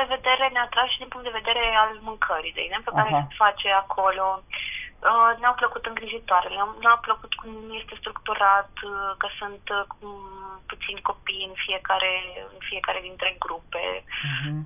de vedere, ne-a atras și din punct de vedere al mâncării, de exemplu, care Aha. se face acolo. Uh, ne-au plăcut îngrijitoarele, ne-au, plăcut cum este structurat, uh, că sunt uh, puțini copii în fiecare, în fiecare dintre grup.